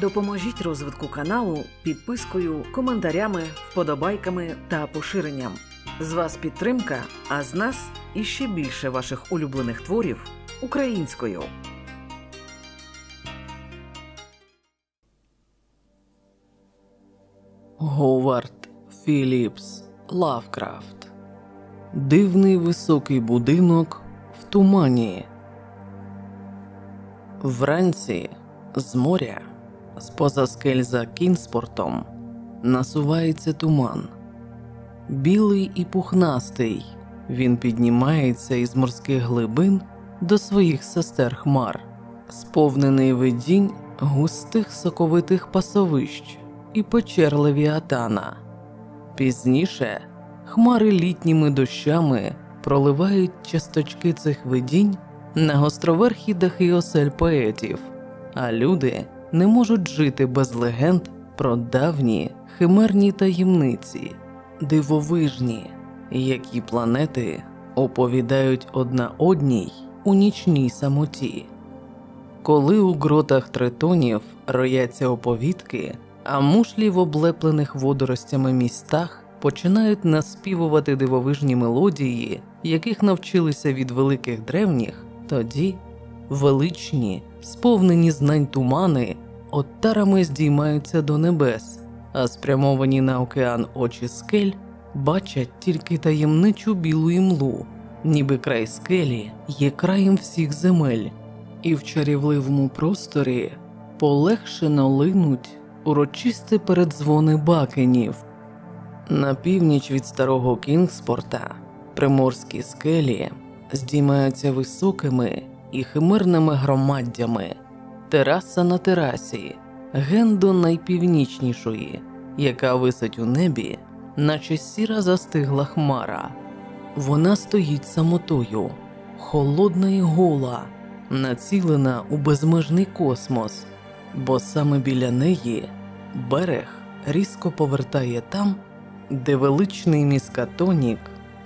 Допоможіть розвитку каналу підпискою, коментарями, вподобайками та поширенням. З вас підтримка, а з нас іще більше ваших улюблених творів українською. Говард Філіпс Лавкрафт Дивний високий будинок в тумані. Вранці з моря, з поза скель за кінспортом, насувається туман. Білий і пухнастий, він піднімається із морських глибин до своїх сестер хмар, сповнений видінь густих соковитих пасовищ і печер Левіатана. Пізніше хмари літніми дощами проливають часточки цих видінь на гостроверхі дахи поетів, а люди не можуть жити без легенд про давні химерні таємниці, дивовижні, які планети оповідають одна одній у нічній самоті. Коли у гротах тритонів рояться оповідки, а мушлі в облеплених водоростями містах починають наспівувати дивовижні мелодії, яких навчилися від великих древніх, тоді величні, сповнені знань тумани, оттарами здіймаються до небес, а спрямовані на океан очі скель бачать тільки таємничу білу імлу, ніби край скелі є краєм всіх земель, і в чарівливому просторі полегшено линуть урочисті передзвони бакенів. На північ від старого Кінгспорта приморські скелі здіймаються високими і химерними громаддями, тераса на терасі, ген до найпівнічнішої, яка висить у небі, наче сіра застигла хмара. Вона стоїть самотою, холодна і гола, націлена у безмежний космос, бо саме біля неї берег різко повертає там, де величний міскатонік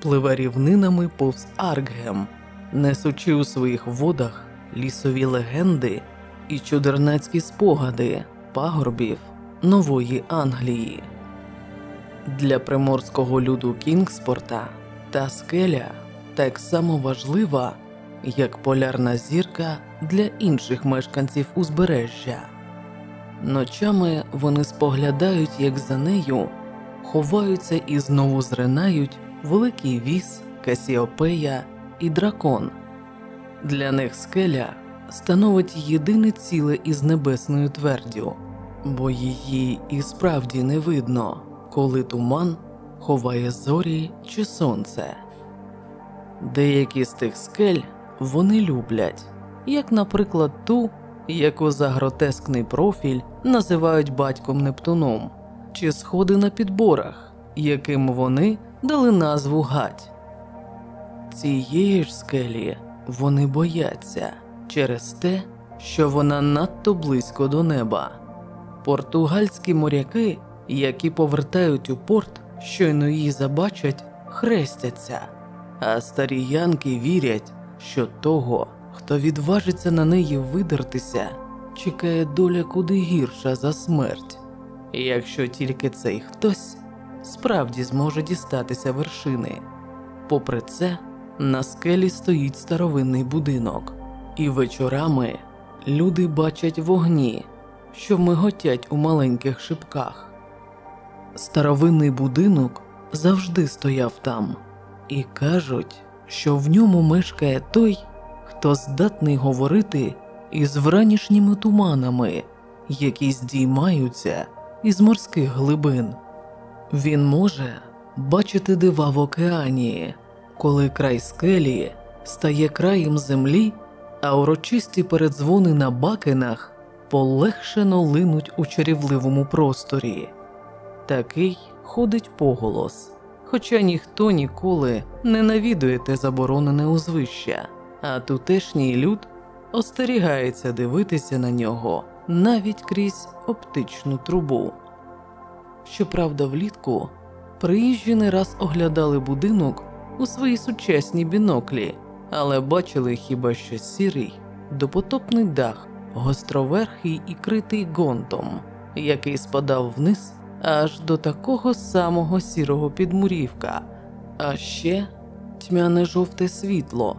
пливе рівнинами повз Аркгем, несучи у своїх водах лісові легенди і чудернацькі спогади пагорбів нової Англії. Для приморського люду Кінгспорта та скеля так само важлива, як полярна зірка для інших мешканців узбережжя. Ночами вони споглядають, як за нею ховаються і знову зринають великий віз, Касіопея і дракон. Для них скеля становить єдине ціле із небесною твердю, бо її і справді не видно, коли туман ховає зорі чи сонце. Деякі з тих скель вони люблять, як, наприклад, ту, яку за гротескний профіль називають батьком Нептуном, чи сходи на підборах, яким вони дали назву гать. Цієї ж скелі вони бояться через те, що вона надто близько до неба. Португальські моряки, які повертають у порт, щойно її забачать, хрестяться, а старі янки вірять, що того, хто відважиться на неї видертися, чекає доля куди гірша за смерть, якщо тільки цей хтось справді зможе дістатися вершини. Попри це, на скелі стоїть старовинний будинок, і вечорами люди бачать вогні, що миготять у маленьких шибках. Старовинний будинок завжди стояв там, і кажуть, що в ньому мешкає той, хто здатний говорити із вранішніми туманами, які здіймаються із морських глибин. Він може бачити дива в океані, коли край скелі стає краєм землі, а урочисті передзвони на бакенах полегшено линуть у чарівливому просторі. Такий ходить поголос, хоча ніхто ніколи не навідує те заборонене узвища, а тутешній люд остерігається дивитися на нього навіть крізь оптичну трубу. Щоправда, влітку приїжджі не раз оглядали будинок у свої сучасні біноклі, але бачили хіба що сірий допотопний дах гостроверхий і критий гонтом, який спадав вниз аж до такого самого сірого підмурівка, а ще тьмяне жовте світло,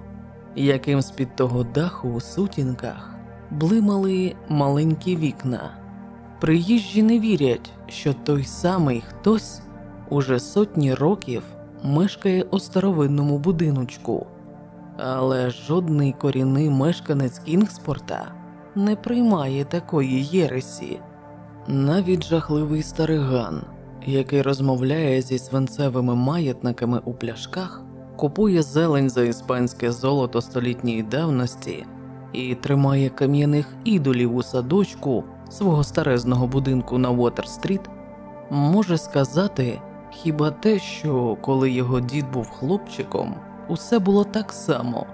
яким з під того даху у сутінках блимали маленькі вікна. Приїжджі не вірять, що той самий хтось уже сотні років мешкає у старовинному будиночку, але жодний корінний мешканець Кінгспорта не приймає такої єресі. Навіть жахливий стариган, який розмовляє зі свинцевими маятниками у пляшках, купує зелень за іспанське золото столітньої давності і тримає кам'яних ідолів у садочку свого старезного будинку на Уотер-стріт, може сказати хіба те, що коли його дід був хлопчиком, усе було так само,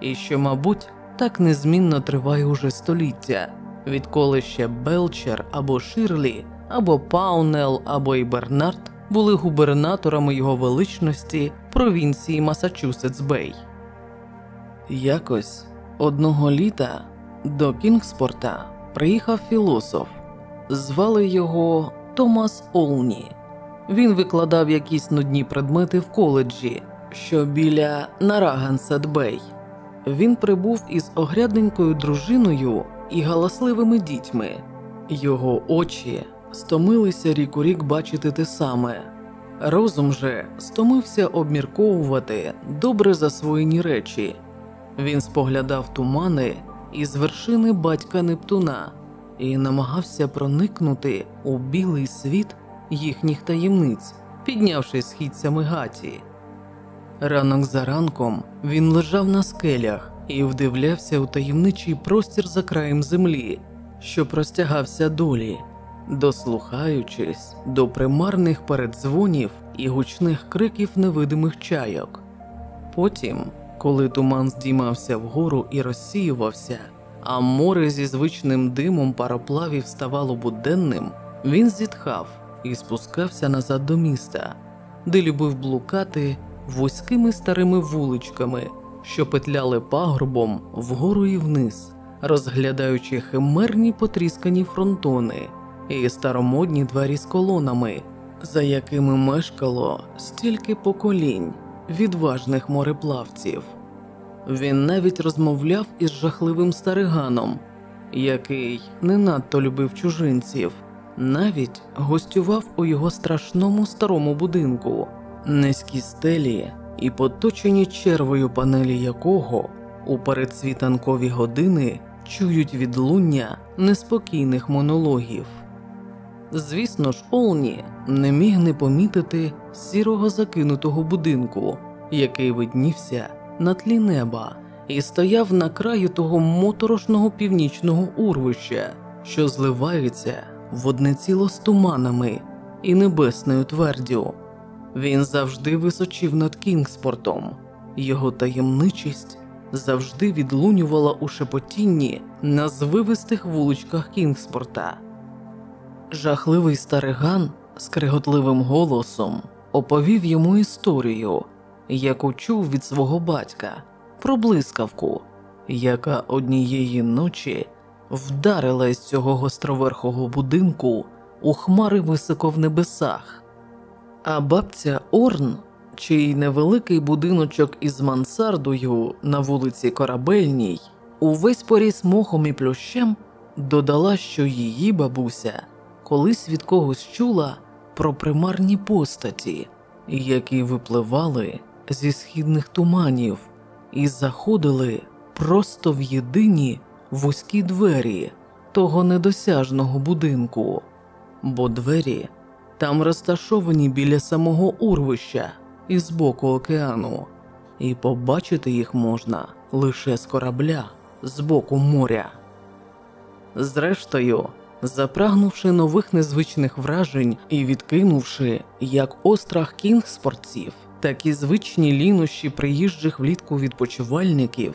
і що, мабуть, так незмінно триває уже століття, відколи ще Белчер або Ширлі, або Паунел, або і Бернард були губернаторами його величності провінції Масачусетс Бей. Якось одного літа до Кінгспорта приїхав філософ, звали його Томас Олні. Він викладав якісь нудні предмети в коледжі, що біля Нарагансет Бей. Він прибув із огрядненькою дружиною і галасливими дітьми. Його очі стомилися рік у рік бачити те саме. Розум же стомився обмірковувати добре засвоєні речі. Він споглядав тумани із вершини батька Нептуна і намагався проникнути у білий світ їхніх таємниць, піднявшись східцями гаті. Ранок за ранком він лежав на скелях і вдивлявся у таємничий простір за краєм землі, що простягався долі, дослухаючись до примарних передзвонів і гучних криків невидимих чайок. Потім, коли туман здіймався вгору і розсіювався, а море зі звичним димом пароплавів ставало буденним, він зітхав і спускався назад до міста, де любив блукати вузькими старими вуличками, що петляли пагорбом вгору і вниз, розглядаючи химерні потріскані фронтони і старомодні двері з колонами, за якими мешкало стільки поколінь відважних мореплавців. Він навіть розмовляв із жахливим стариганом, який не надто любив чужинців, навіть гостював у його страшному старому будинку, низькі стелі і поточені червою панелі якого у передсвітанкові години чують відлуння неспокійних монологів. Звісно ж, Олні не міг не помітити сірого закинутого будинку, який виднівся на тлі неба, і стояв на краю того моторошного північного урвища, що зливається в одне ціло з туманами і небесною твердю. Він завжди височив над Кінгспортом, його таємничість завжди відлунювала у шепотінні на звивистих вуличках Кінгспорта. Жахливий стариган з криготливим голосом оповів йому історію, яку чув від свого батька, про блискавку, яка однієї ночі вдарила із цього гостроверхого будинку у хмари високо в небесах. А бабця Орн, чий невеликий будиночок із мансардою на вулиці Корабельній, увесь поріс мохом і плющем, додала, що її бабуся колись від когось чула про примарні постаті, які випливали зі східних туманів і заходили просто в єдині вузькі двері того недосяжного будинку, бо двері там розташовані біля самого урвища і з боку океану, і побачити їх можна лише з корабля з боку моря. Зрештою, запрагнувши нових незвичних вражень і відкинувши як острах кінгспортців, так і звичні лінощі приїжджих влітку відпочивальників,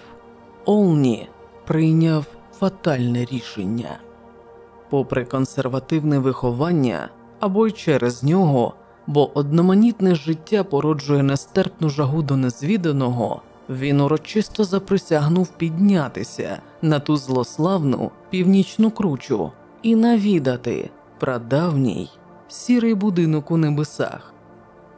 Олні прийняв фатальне рішення. Попри консервативне виховання або й через нього, бо одноманітне життя породжує нестерпну жагу до незвіданого, він урочисто заприсягнув піднятися на ту злославну північну кручу і навідати прадавній сірий будинок у небесах.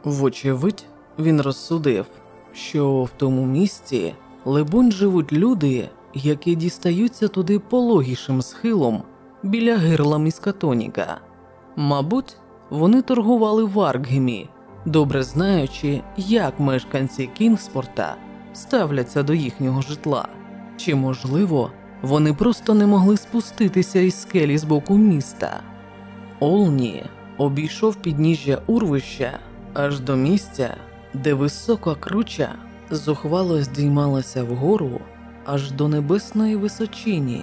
Вочевидь, він розсудив, що в тому місці, либонь, живуть люди, які дістаються туди пологішим схилом біля гирла міскатоніка. Мабуть, вони торгували в Аркгемі, добре знаючи, як мешканці Кінгспорта ставляться до їхнього житла, чи, можливо, вони просто не могли спуститися із скелі з боку міста. Олні обійшов підніжжя урвища аж до місця, де висока круча зухвало здіймалася вгору аж до небесної височині,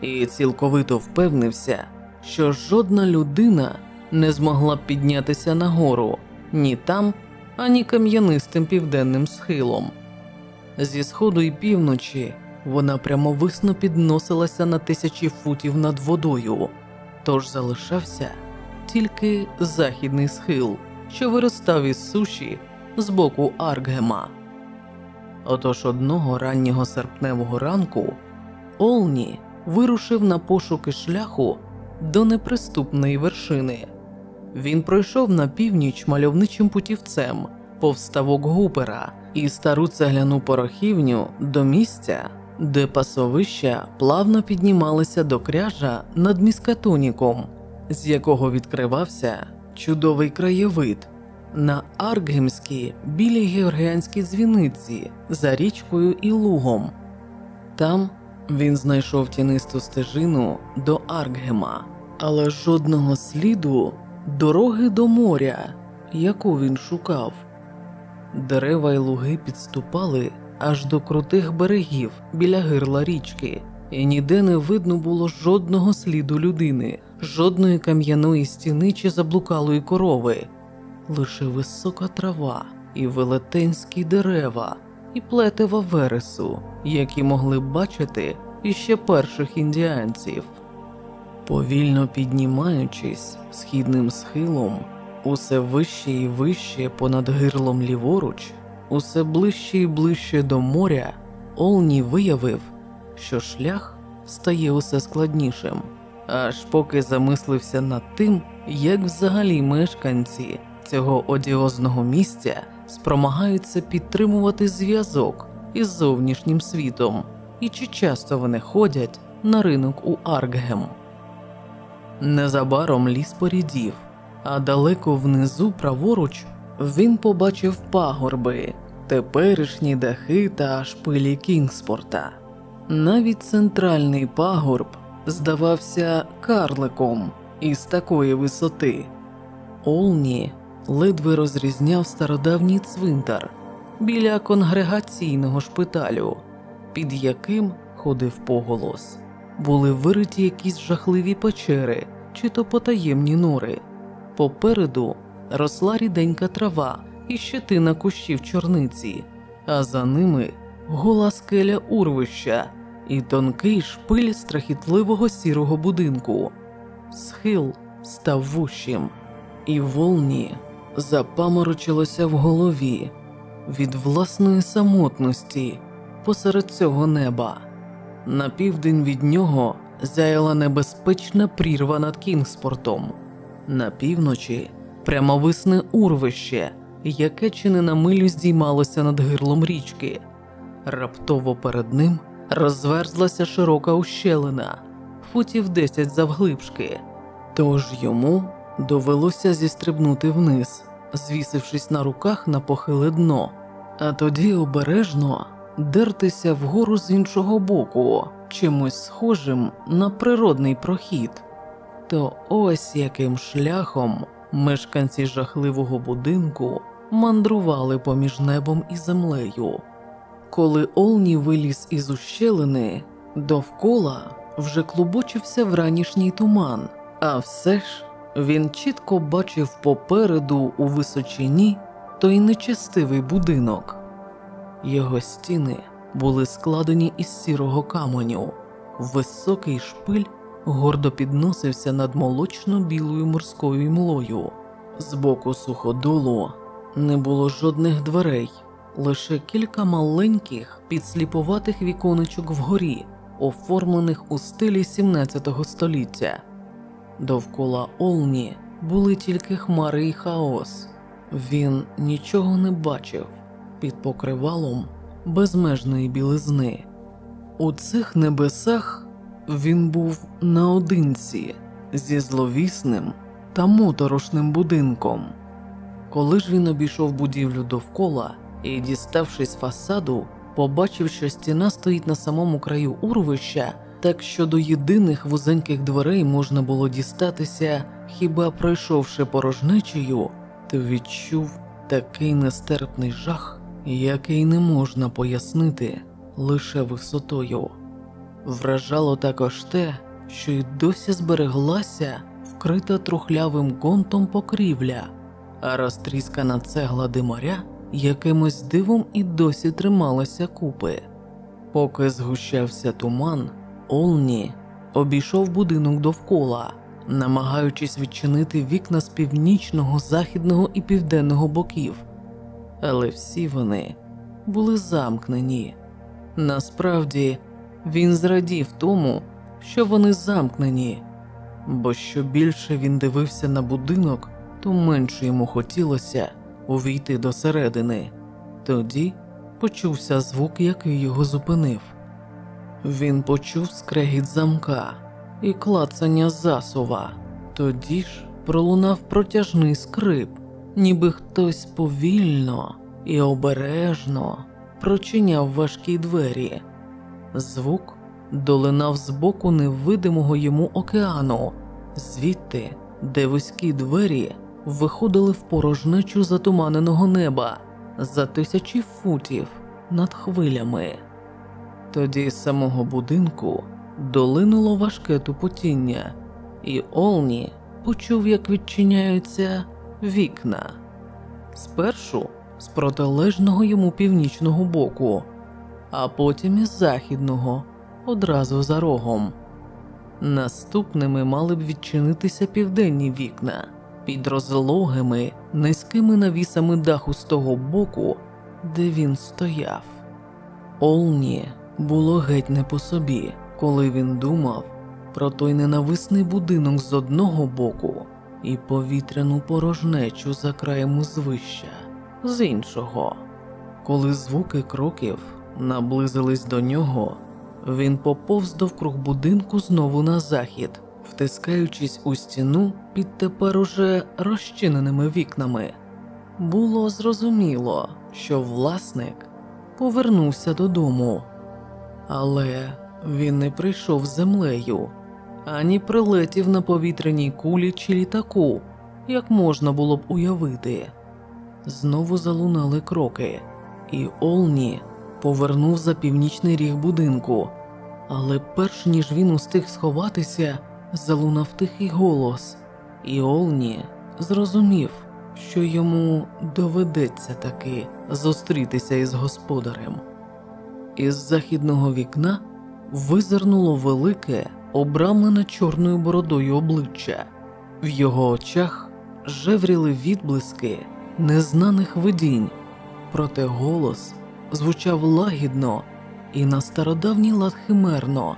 і цілковито впевнився, що жодна людина не змогла б піднятися нагору ні там, ані кам'янистим південним схилом. Зі сходу і півночі вона прямовисно підносилася на тисячі футів над водою, тож залишався тільки західний схил, що виростав із суші з боку Аркгема. Отож одного раннього серпневого ранку Олні вирушив на пошуки шляху до неприступної вершини. Він пройшов на північ мальовничим путівцем повставок Гупера і стару цегляну порохівню до місця, де пасовища плавно піднімалися до кряжа над міскатоніком, з якого відкривався чудовий краєвид на Аркгемській білій георгіанській дзвіниці за річкою і лугом. Там він знайшов тінисту стежину до Аркгема, але жодного сліду дороги до моря, яку він шукав. Дерева й луги підступали аж до крутих берегів біля гирла річки, і ніде не видно було жодного сліду людини, жодної кам'яної стіни чи заблукалої корови, лише висока трава і велетенські дерева, і плетева вересу, які могли бачити іще перших індіанців. Повільно піднімаючись східним схилом, усе вище і вище понад гирлом ліворуч, усе ближче і ближче до моря, Олні виявив, що шлях стає усе складнішим, аж поки замислився над тим, як взагалі мешканці цього одіозного місця спромагаються підтримувати зв'язок із зовнішнім світом, і чи часто вони ходять на ринок у Аркгем. Незабаром ліс порідів, а далеко внизу, праворуч, він побачив пагорби, теперішні дахи та шпилі Кінгспорта. Навіть центральний пагорб здавався карликом із такої висоти. Олні ледве розрізняв стародавній цвинтар біля конгрегаційного шпиталю, під яким ходив поголос. Були вириті якісь жахливі печери чи то потаємні нори. Попереду росла ріденька трава і щетина кущів чорниці, а за ними гола скеля урвища і тонкий шпиль страхітливого сірого будинку. Схил став вущим, і волні запаморочилося в голові від власної самотності посеред цього неба. На південь від нього зяяла небезпечна прірва над Кінгспортом, на півночі прямовисне урвище, яке чи не на милю здіймалося над гирлом річки. Раптово перед ним розверзлася широка ущелина, футів десять завглибшки, тож йому довелося зістрибнути вниз, звісившись на руках на похиле дно, а тоді обережно дертися вгору з іншого боку, чимось схожим на природний прохід. То ось яким шляхом мешканці жахливого будинку мандрували поміж небом і землею. Коли Олні виліз із ущелини, довкола вже клубочився вранішній туман, а все ж він чітко бачив попереду у височині той нечестивий будинок. Його стіни були складені із сірого каменю, високий шпиль гордо підносився над молочно-білою морською млою. З боку суходолу не було жодних дверей, лише кілька маленьких підсліпуватих віконечок вгорі, оформлених у стилі 17 століття. Довкола Олні були тільки хмари і хаос. Він нічого не бачив під покривалом безмежної білизни. У цих небесах він був наодинці зі зловісним та моторошним будинком. Коли ж він обійшов будівлю довкола і, діставшись фасаду, побачив, що стіна стоїть на самому краю урвища, так що до єдиних вузеньких дверей можна було дістатися, хіба пройшовши порожнечею, то відчув такий нестерпний жах, який не можна пояснити лише висотою. Вражало також те, що й досі збереглася вкрита трухлявим гонтом покрівля, а розтріскана цегла димаря якимось дивом і досі трималася купи. Поки згущався туман, Олні обійшов будинок довкола, намагаючись відчинити вікна з північного, західного і південного боків, але всі вони були замкнені. Насправді він зрадів тому, що вони замкнені, бо що більше він дивився на будинок, то менше йому хотілося увійти до середини. Тоді почувся звук, який його зупинив. Він почув скрегіт замка і клацання засува. Тоді ж пролунав протяжний скрип, ніби хтось повільно і обережно прочиняв важкі двері. Звук долинав з боку невидимого йому океану, звідти, де вузькі двері виходили в порожнечу затуманеного неба за тисячі футів над хвилями. Тоді з самого будинку долинуло важке тупотіння, і Олні почув, як відчиняються вікна. Спершу з протилежного йому північного боку, а потім із західного, одразу за рогом. Наступними мали б відчинитися південні вікна під розлогими низькими навісами даху з того боку, де він стояв. Олні було геть не по собі, коли він думав про той ненависний будинок з одного боку і повітряну порожнечу за краєм узвища з іншого. Коли звуки кроків наблизились до нього, він поповз довкруг будинку знову на захід, втискаючись у стіну під тепер уже розчиненими вікнами. Було зрозуміло, що власник повернувся додому, але він не прийшов землею, ані прилетів на повітряній кулі чи літаку, як можна було б уявити. Знову залунали кроки, і Олні повернув за північний ріг будинку, але перш ніж він устиг сховатися, залунав тихий голос, і Олні зрозумів, що йому доведеться таки зустрітися із господарем. Із західного вікна визирнуло велике, обрамлене чорною бородою обличчя, в його очах жевріли відблиски незнаних видінь, проте голос звучав лагідно і на стародавній лад химерно.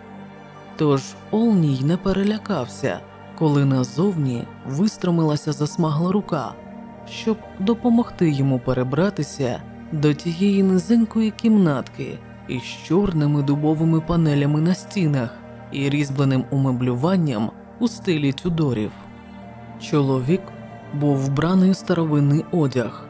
Тож Олній не перелякався, коли назовні вистромилася засмагла рука, щоб допомогти йому перебратися до тієї низенької кімнатки із чорними дубовими панелями на стінах і різьбленим умеблюванням у стилі тюдорів. Чоловік був вбраний старовинний одяг,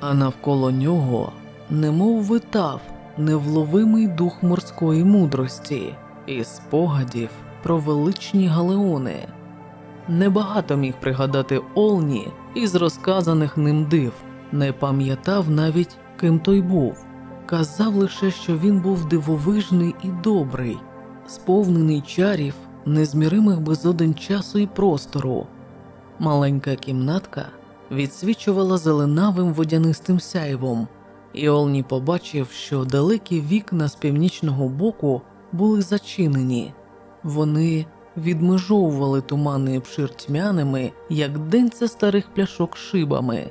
а навколо нього немов витав невловимий дух морської мудрості і спогадів про величні галеони. Небагато міг пригадати Олні із розказаних ним див, не пам'ятав навіть, ким той був. Казав лише, що він був дивовижний і добрий, сповнений чарів, незміримих без один часу і простору. Маленька кімнатка відсвічувала зеленавим водянистим сяйвом, і Олні побачив, що далекі вікна з північного боку були зачинені, вони відмежовували туманний обшир тьмяними, як денця старих пляшок шибами.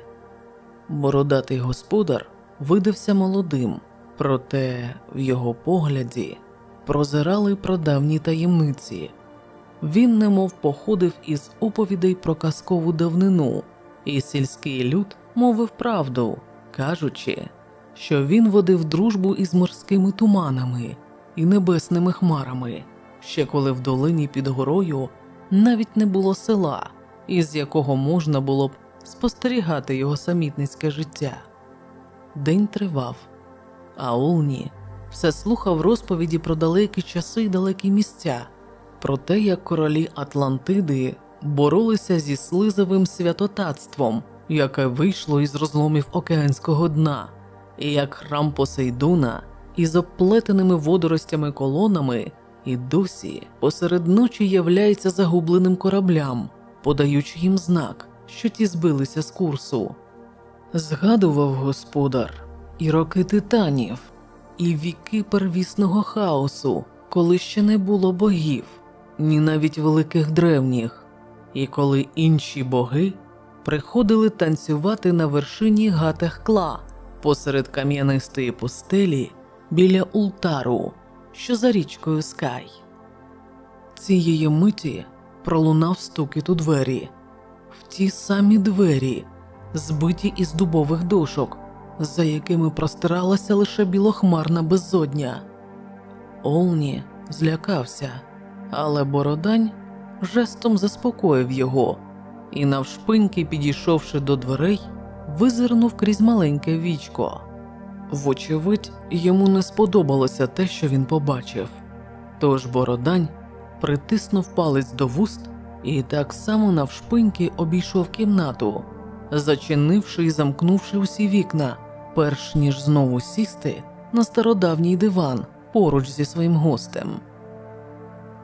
Бородатий господар видався молодим, проте в його погляді прозирали прадавні таємниці. Він немов походив із оповідей про казкову давнину, і сільський люд мовив правду, кажучи, що він водив дружбу із морськими туманами і небесними хмарами, ще коли в долині під горою навіть не було села, із якого можна було б спостерігати його самітницьке життя. День тривав, а Олні все слухав розповіді про далекі часи й далекі місця, про те, як королі Атлантиди боролися зі слизовим святотатством, яке вийшло із розломів океанського дна, і як храм Посейдона із оплетеними водоростями колонами і досі посеред ночі являється загубленим кораблям, подаючи їм знак, що ті збилися з курсу. Згадував господар і роки титанів, і віки первісного хаосу, коли ще не було богів, ні навіть великих древніх, і коли інші боги приходили танцювати на вершині Гатехкла посеред кам'янистої пустелі біля Ултару, що за річкою Скай. Цієї миті пролунав стукіт у двері, в ті самі двері, збиті із дубових дошок, за якими простиралася лише білохмарна безодня. Олні злякався, але Бородань жестом заспокоїв його і, навшпиньки, підійшовши до дверей, визирнув крізь маленьке вічко. Вочевидь, йому не сподобалося те, що він побачив. Тож Бородань притиснув палець до вуст і так само навшпиньки обійшов кімнату, зачинивши і замкнувши усі вікна, перш ніж знову сісти на стародавній диван поруч зі своїм гостем.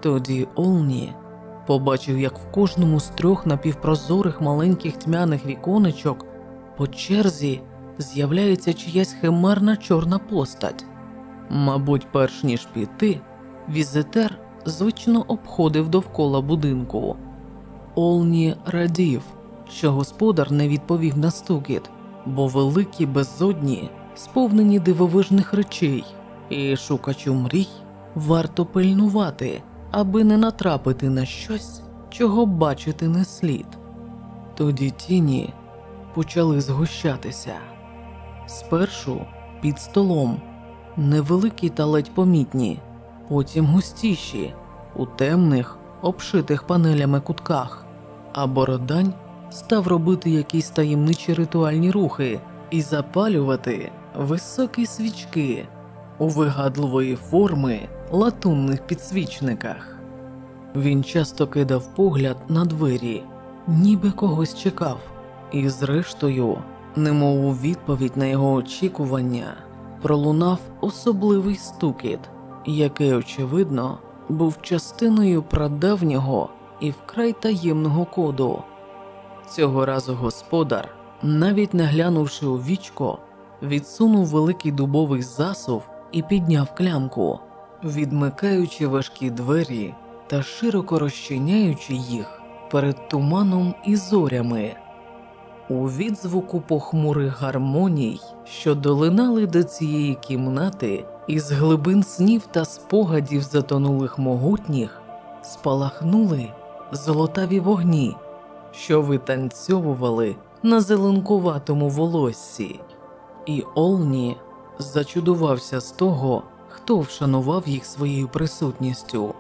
Тоді Олні побачив, як в кожному з трьох напівпрозорих маленьких тьмяних віконечок по черзі з'являється чиясь химерна чорна постать. Мабуть, перш ніж піти, візитер звично обходив довкола будинку. Олні радів, що господар не відповів на стукіт, бо великі безодні сповнені дивовижних речей, і шукачу мрій варто пильнувати, аби не натрапити на щось, чого бачити не слід. Тоді тіні почали згущатися. Спершу під столом, невеликі та ледь помітні, потім густіші, у темних, обшитих панелями кутках, а бородань став робити якісь таємничі ритуальні рухи і запалювати високі свічки у вигадливої форми латунних підсвічниках. Він часто кидав погляд на двері, ніби когось чекав, і, зрештою, немов у відповідь на його очікування, пролунав особливий стукіт, який, очевидно, був частиною прадавнього і вкрай таємного коду. Цього разу господар, навіть не глянувши у вічко, відсунув великий дубовий засув і підняв клямку, відмикаючи важкі двері та широко розчиняючи їх перед туманом і зорями. У відзвуку похмурих гармоній, що долинали до цієї кімнати, із глибин снів та спогадів затонулих могутніх, спалахнули золотаві вогні, що витанцьовували на зеленкуватому волоссі, і Олні зачудувався з того, хто вшанував їх своєю присутністю.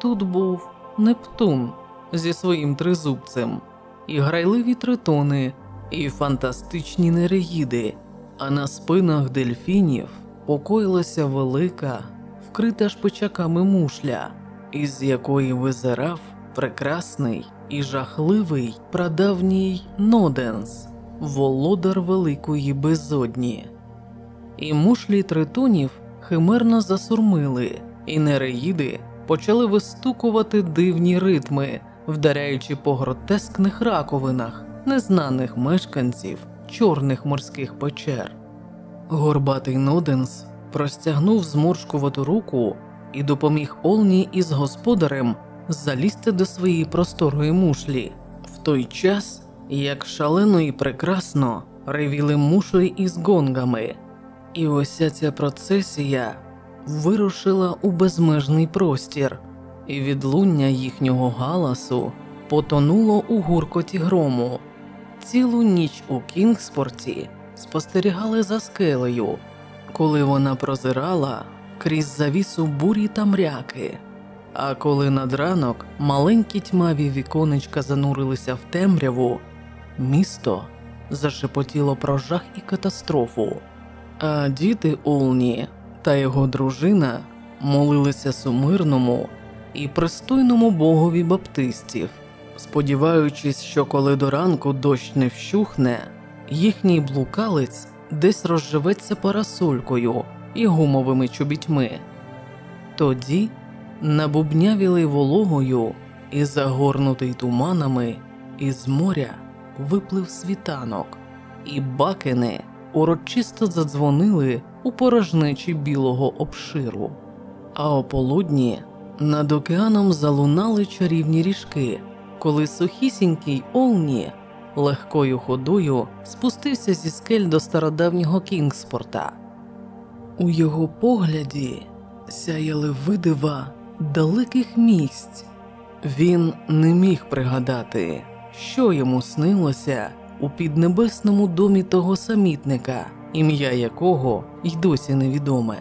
Тут був Нептун зі своїм тризубцем і грайливі тритони, і фантастичні нереїди, а на спинах дельфінів покоїлася велика, вкрита шпичаками мушля, із якої визирав прекрасний і жахливий прадавній Ноденс, володар великої безодні. І мушлі тритонів химерно засурмили, і нереїди почали вистукувати дивні ритми вдаряючи по гротескних раковинах незнаних мешканців чорних морських печер. Горбатий Ноденс простягнув зморшкувату руку і допоміг Олні із господарем залізти до своєї просторої мушлі в той час, як шалено і прекрасно ревіли мушлі із гонгами, і ося ця процесія вирушила у безмежний простір, і відлуння їхнього галасу потонуло у гуркоті грому. Цілу ніч у Кінгспорті спостерігали за скелею, коли вона прозирала крізь завісу бурі та мряки. А коли над ранок маленькі тьмаві віконечка занурилися в темряву, місто зашепотіло про жах і катастрофу. А діти Олні та його дружина молилися сумирному і пристойному богові баптистів, сподіваючись, що коли до ранку дощ не вщухне, їхній блукалець десь розживеться парасолькою і гумовими чобітьми. Тоді набубнявілий вологою і загорнутий туманами, із моря виплив світанок, і бакени урочисто задзвонили у порожнечі білого обширу, а о полудні над океаном залунали чарівні ріжки, коли сухісінький Олні легкою ходою спустився зі скель до стародавнього Кінгспорта. У його погляді сяяли видива далеких місць. Він не міг пригадати, що йому снилося у піднебесному домі того самітника, ім'я якого й досі невідоме.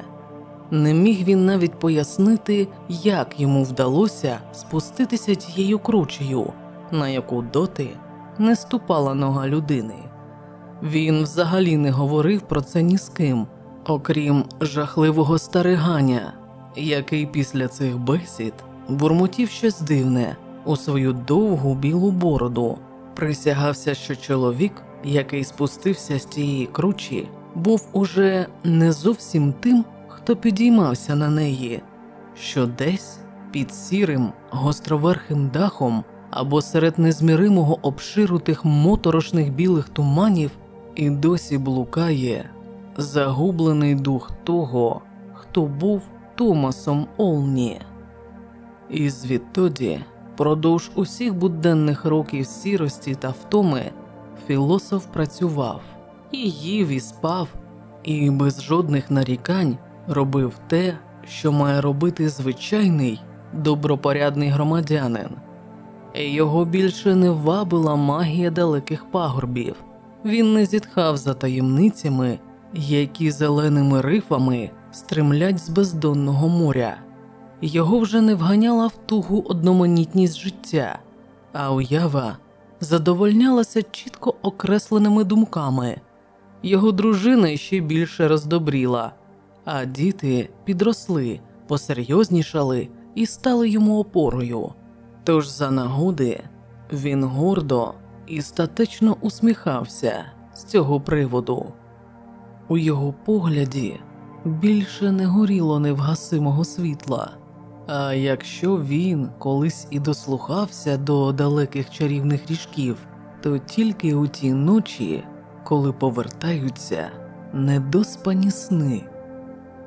Не міг він навіть пояснити, як йому вдалося спуститися тією кручею, на яку доти не ступала нога людини. Він взагалі не говорив про це ні з ким, окрім жахливого стариганя, який після цих бесід бурмотів щось дивне у свою довгу білу бороду, присягався, що чоловік, який спустився з тієї кручі, був уже не зовсім тим, хто підіймався на неї, що десь під сірим гостроверхим дахом або серед незміримого обширу тих моторошних білих туманів і досі блукає загублений дух того, хто був Томасом Олні. І звідтоді, продовж усіх буденних років сірості та втоми, філософ працював і їв, і спав, і без жодних нарікань робив те, що має робити звичайний добропорядний громадянин. Його більше не вабила магія далеких пагорбів. Він не зітхав за таємницями, які зеленими рифами стремлять з бездонного моря. Його вже не вганяла в тугу одноманітність життя, а уява задовольнялася чітко окресленими думками. Його дружина ще більше роздобріла, а діти підросли, посерйознішали і стали йому опорою. Тож за нагоди він гордо і статечно усміхався з цього приводу. У його погляді більше не горіло невгасимого світла. А якщо він колись і дослухався до далеких чарівних ріжків, то тільки у ті ночі, коли повертаються недоспані сни.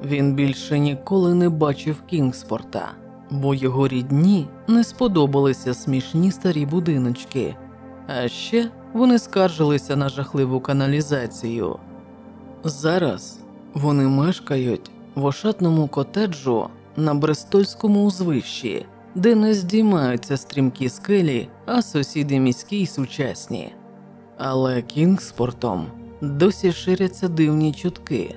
Він більше ніколи не бачив Кінгспорта, бо його рідні не сподобалися смішні старі будиночки, а ще вони скаржилися на жахливу каналізацію. Зараз вони мешкають в ошатному котеджу на Брестольському узвищі, де не здіймаються стрімкі скелі, а сусіди міські й сучасні. Але Кінгспортом досі ширяться дивні чутки.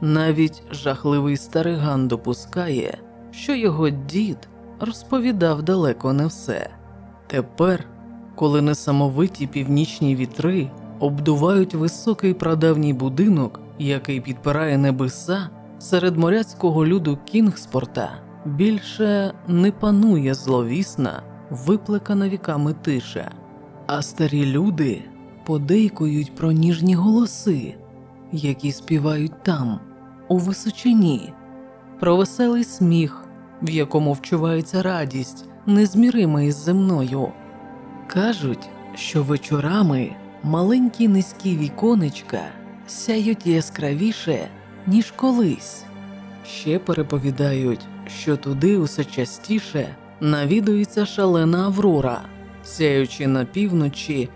Навіть жахливий стариган допускає, що його дід розповідав далеко не все. Тепер, коли несамовиті північні вітри обдувають високий прадавній будинок, який підпирає небеса, серед моряцького люду Кінгспорта більше не панує зловісна, виплекана віками тиша, а старі люди подейкують про ніжні голоси, які співають там, у височині, про веселий сміх, в якому вчувається радість, незмірима із земною. Кажуть, що вечорами маленькі низькі віконечка сяють яскравіше, ніж колись. Ще переповідають, що туди усе частіше навідується шалена Аврора, сяючи на півночі